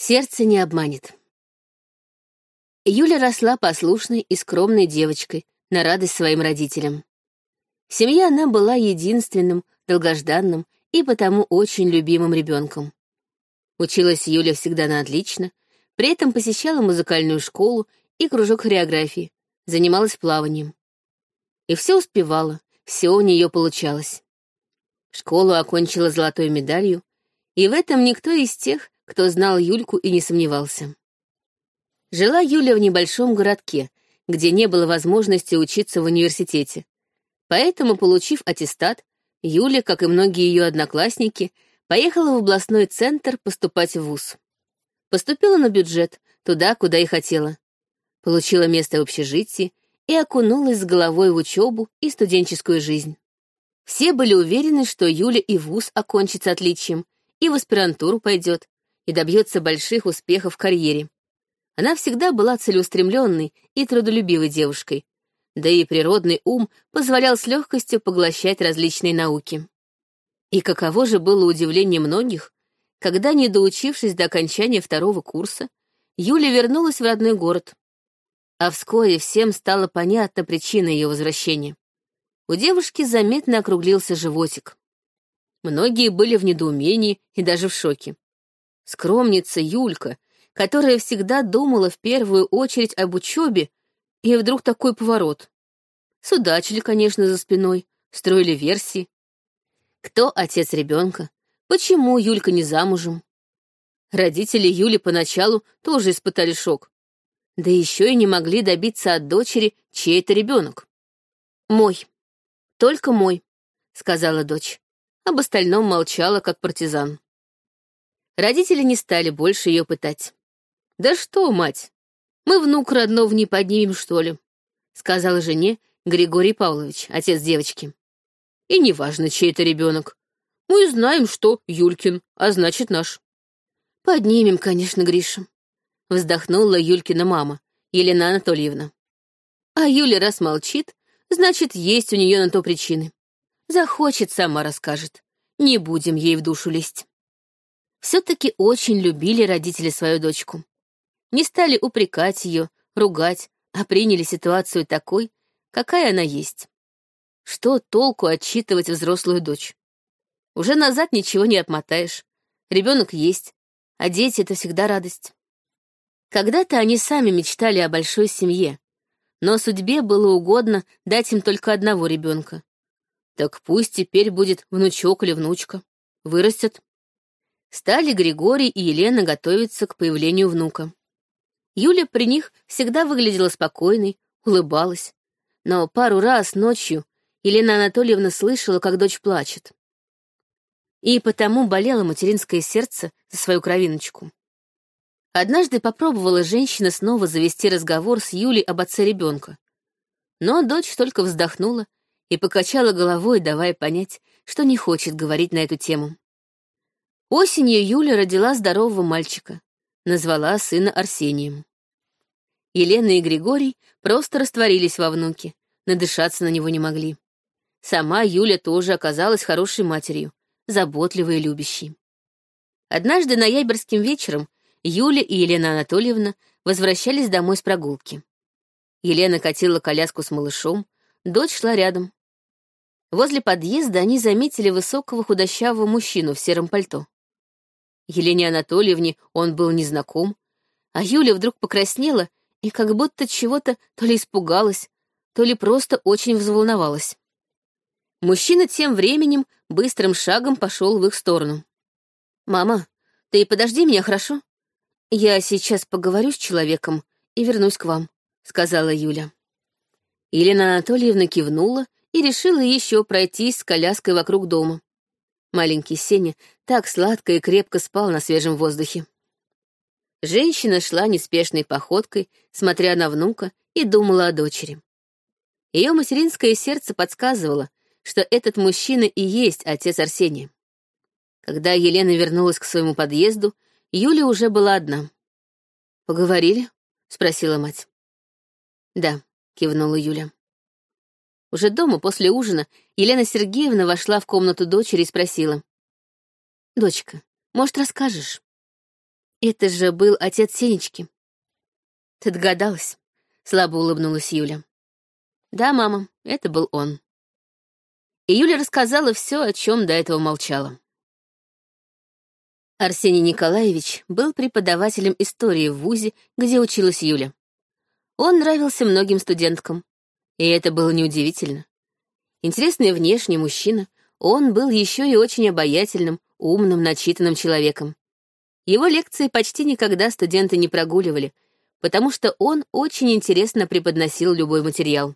Сердце не обманет. Юля росла послушной и скромной девочкой на радость своим родителям. В семье она была единственным, долгожданным и потому очень любимым ребенком. Училась Юля всегда на отлично, при этом посещала музыкальную школу и кружок хореографии, занималась плаванием. И все успевала, все у нее получалось. Школу окончила золотой медалью, и в этом никто из тех, кто знал Юльку и не сомневался. Жила Юля в небольшом городке, где не было возможности учиться в университете. Поэтому, получив аттестат, Юля, как и многие ее одноклассники, поехала в областной центр поступать в ВУЗ. Поступила на бюджет, туда, куда и хотела. Получила место в общежитии и окунулась с головой в учебу и студенческую жизнь. Все были уверены, что Юля и ВУЗ окончится отличием, и в аспирантуру пойдет, и добьется больших успехов в карьере. Она всегда была целеустремленной и трудолюбивой девушкой, да и природный ум позволял с легкостью поглощать различные науки. И каково же было удивление многих, когда, не доучившись до окончания второго курса, Юля вернулась в родной город. А вскоре всем стала понятна причина ее возвращения. У девушки заметно округлился животик. Многие были в недоумении и даже в шоке. Скромница Юлька, которая всегда думала в первую очередь об учебе, и вдруг такой поворот. Судачили, конечно, за спиной, строили версии. Кто отец ребенка? Почему Юлька не замужем? Родители Юли поначалу тоже испытали шок. Да еще и не могли добиться от дочери, чей это ребенок. «Мой. Только мой», — сказала дочь. Об остальном молчала, как партизан. Родители не стали больше ее пытать. «Да что, мать, мы внук родного не поднимем, что ли?» — сказал жене Григорий Павлович, отец девочки. «И неважно, чей это ребенок. Мы знаем, что Юлькин, а значит наш». «Поднимем, конечно, Гриша», — вздохнула Юлькина мама, Елена Анатольевна. А Юля раз молчит, значит, есть у нее на то причины. Захочет, сама расскажет. Не будем ей в душу лезть. Все-таки очень любили родители свою дочку. Не стали упрекать ее, ругать, а приняли ситуацию такой, какая она есть. Что толку отчитывать взрослую дочь? Уже назад ничего не отмотаешь. Ребенок есть, а дети — это всегда радость. Когда-то они сами мечтали о большой семье, но судьбе было угодно дать им только одного ребенка. Так пусть теперь будет внучок или внучка. Вырастет. Стали Григорий и Елена готовиться к появлению внука. Юля при них всегда выглядела спокойной, улыбалась. Но пару раз ночью Елена Анатольевна слышала, как дочь плачет. И потому болело материнское сердце за свою кровиночку. Однажды попробовала женщина снова завести разговор с Юлей об отце ребенка. Но дочь только вздохнула и покачала головой, давая понять, что не хочет говорить на эту тему. Осенью Юля родила здорового мальчика, назвала сына Арсением. Елена и Григорий просто растворились во внуке, надышаться на него не могли. Сама Юля тоже оказалась хорошей матерью, заботливой и любящей. Однажды ноябрьским вечером Юля и Елена Анатольевна возвращались домой с прогулки. Елена катила коляску с малышом, дочь шла рядом. Возле подъезда они заметили высокого худощавого мужчину в сером пальто. Елене Анатольевне он был незнаком, а Юля вдруг покраснела и как будто чего-то то ли испугалась, то ли просто очень взволновалась. Мужчина тем временем быстрым шагом пошел в их сторону. «Мама, ты подожди меня, хорошо? Я сейчас поговорю с человеком и вернусь к вам», — сказала Юля. Елена Анатольевна кивнула и решила еще пройтись с коляской вокруг дома. Маленький Сеня так сладко и крепко спал на свежем воздухе. Женщина шла неспешной походкой, смотря на внука, и думала о дочери. Ее материнское сердце подсказывало, что этот мужчина и есть отец Арсения. Когда Елена вернулась к своему подъезду, Юля уже была одна. «Поговорили?» — спросила мать. «Да», — кивнула Юля. Уже дома после ужина Елена Сергеевна вошла в комнату дочери и спросила. «Дочка, может, расскажешь?» Это же был отец Сенечки. Ты догадалась? Слабо улыбнулась Юля. Да, мама, это был он. И Юля рассказала все, о чем до этого молчала. Арсений Николаевич был преподавателем истории в ВУЗе, где училась Юля. Он нравился многим студенткам, и это было неудивительно. Интересный внешний мужчина, он был еще и очень обаятельным, умным, начитанным человеком. Его лекции почти никогда студенты не прогуливали, потому что он очень интересно преподносил любой материал.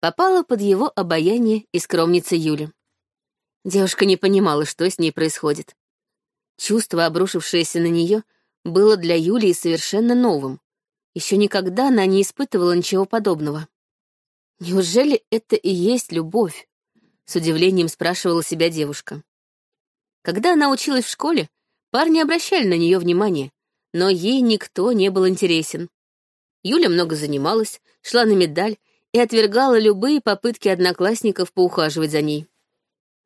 Попала под его обаяние и скромница Юля. Девушка не понимала, что с ней происходит. Чувство, обрушившееся на нее, было для Юлии совершенно новым. Еще никогда она не испытывала ничего подобного. Неужели это и есть любовь? С удивлением спрашивала себя девушка. Когда она училась в школе, парни обращали на нее внимание, но ей никто не был интересен. Юля много занималась, шла на медаль и отвергала любые попытки одноклассников поухаживать за ней.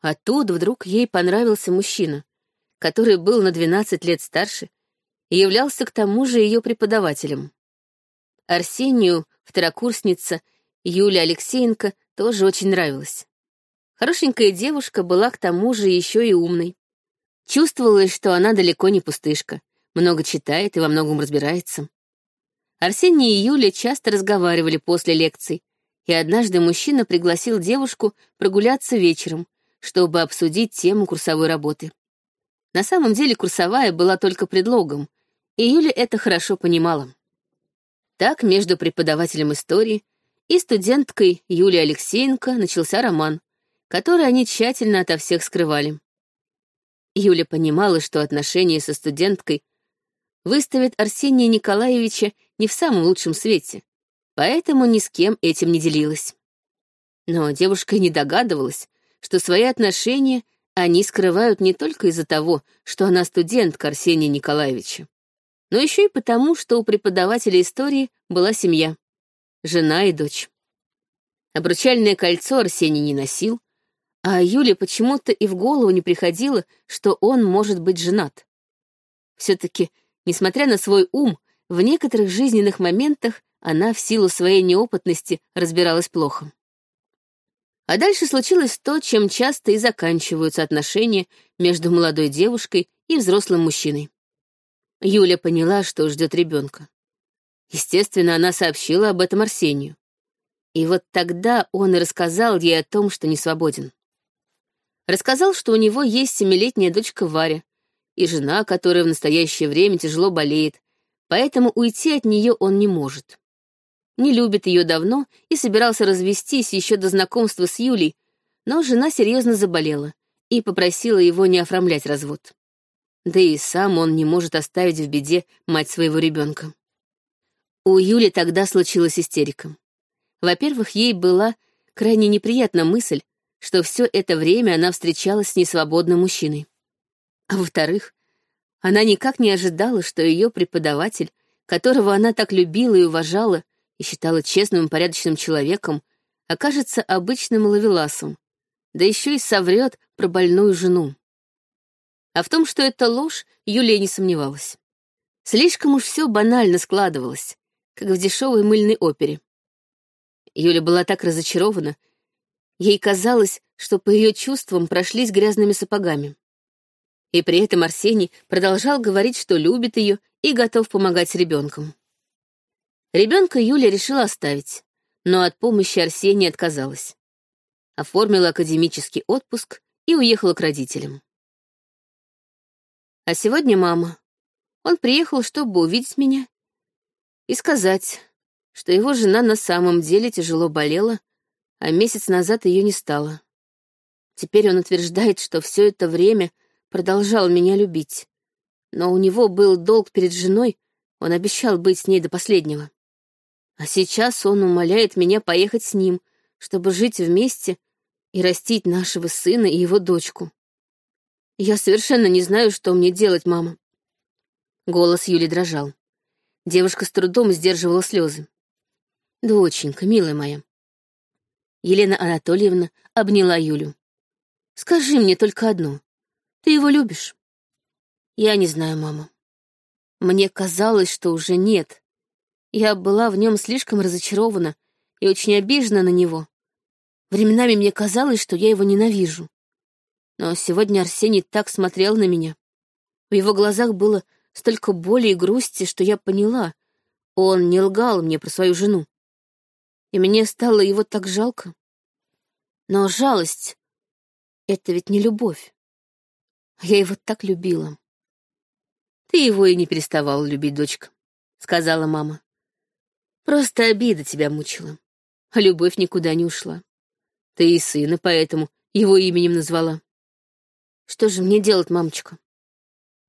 А тут вдруг ей понравился мужчина, который был на 12 лет старше и являлся к тому же ее преподавателем. Арсению, второкурсница, Юля Алексеенко тоже очень нравилась. Хорошенькая девушка была к тому же еще и умной. Чувствовалось, что она далеко не пустышка, много читает и во многом разбирается. Арсений и Юля часто разговаривали после лекций, и однажды мужчина пригласил девушку прогуляться вечером, чтобы обсудить тему курсовой работы. На самом деле курсовая была только предлогом, и Юля это хорошо понимала. Так между преподавателем истории и студенткой Юлией Алексеенко начался роман, который они тщательно ото всех скрывали. Юля понимала, что отношения со студенткой выставят Арсения Николаевича не в самом лучшем свете, поэтому ни с кем этим не делилась. Но девушка не догадывалась, что свои отношения они скрывают не только из-за того, что она студентка Арсения Николаевича, но еще и потому, что у преподавателя истории была семья, жена и дочь. Обручальное кольцо Арсений не носил, а Юле почему-то и в голову не приходило, что он может быть женат. Все-таки, несмотря на свой ум, в некоторых жизненных моментах она в силу своей неопытности разбиралась плохо. А дальше случилось то, чем часто и заканчиваются отношения между молодой девушкой и взрослым мужчиной. Юля поняла, что ждет ребенка. Естественно, она сообщила об этом Арсению. И вот тогда он и рассказал ей о том, что не свободен. Рассказал, что у него есть семилетняя дочка Варя и жена, которая в настоящее время тяжело болеет, поэтому уйти от нее он не может. Не любит ее давно и собирался развестись еще до знакомства с Юлей, но жена серьезно заболела и попросила его не оформлять развод. Да и сам он не может оставить в беде мать своего ребенка. У Юли тогда случилась истерика. Во-первых, ей была крайне неприятна мысль, что все это время она встречалась с несвободным мужчиной. А во-вторых, она никак не ожидала, что ее преподаватель, которого она так любила и уважала, и считала честным и порядочным человеком, окажется обычным ловеласом, да еще и соврет про больную жену. А в том, что это ложь, Юлия не сомневалась. Слишком уж все банально складывалось, как в дешевой мыльной опере. Юля была так разочарована, Ей казалось, что по ее чувствам прошлись грязными сапогами. И при этом Арсений продолжал говорить, что любит ее и готов помогать с ребенком. Ребенка Юля решила оставить, но от помощи Арсения отказалась. Оформила академический отпуск и уехала к родителям. А сегодня мама. Он приехал, чтобы увидеть меня и сказать, что его жена на самом деле тяжело болела а месяц назад ее не стало. Теперь он утверждает, что все это время продолжал меня любить. Но у него был долг перед женой, он обещал быть с ней до последнего. А сейчас он умоляет меня поехать с ним, чтобы жить вместе и растить нашего сына и его дочку. Я совершенно не знаю, что мне делать, мама. Голос Юли дрожал. Девушка с трудом сдерживала слезы. «Доченька, милая моя, Елена Анатольевна обняла Юлю. «Скажи мне только одно. Ты его любишь?» «Я не знаю, мама». Мне казалось, что уже нет. Я была в нем слишком разочарована и очень обижена на него. Временами мне казалось, что я его ненавижу. Но сегодня Арсений так смотрел на меня. В его глазах было столько боли и грусти, что я поняла, он не лгал мне про свою жену. И мне стало его так жалко. Но жалость — это ведь не любовь. Я его так любила. Ты его и не переставала любить, дочка, — сказала мама. Просто обида тебя мучила, а любовь никуда не ушла. Ты и сына поэтому его именем назвала. Что же мне делать, мамочка?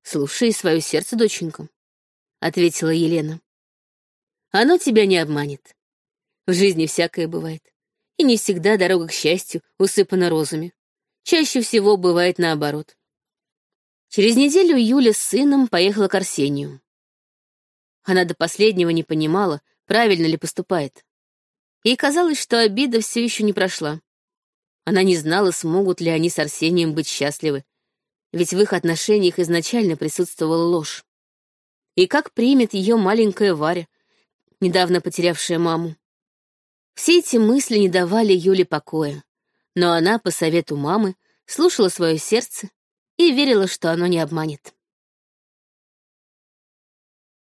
Слушай свое сердце, доченька, — ответила Елена. Оно тебя не обманет. В жизни всякое бывает. И не всегда дорога к счастью усыпана розами. Чаще всего бывает наоборот. Через неделю Юля с сыном поехала к Арсению. Она до последнего не понимала, правильно ли поступает. Ей казалось, что обида все еще не прошла. Она не знала, смогут ли они с Арсением быть счастливы, ведь в их отношениях изначально присутствовала ложь. И как примет ее маленькая Варя, недавно потерявшая маму. Все эти мысли не давали Юле покоя, но она, по совету мамы, слушала свое сердце и верила, что оно не обманет.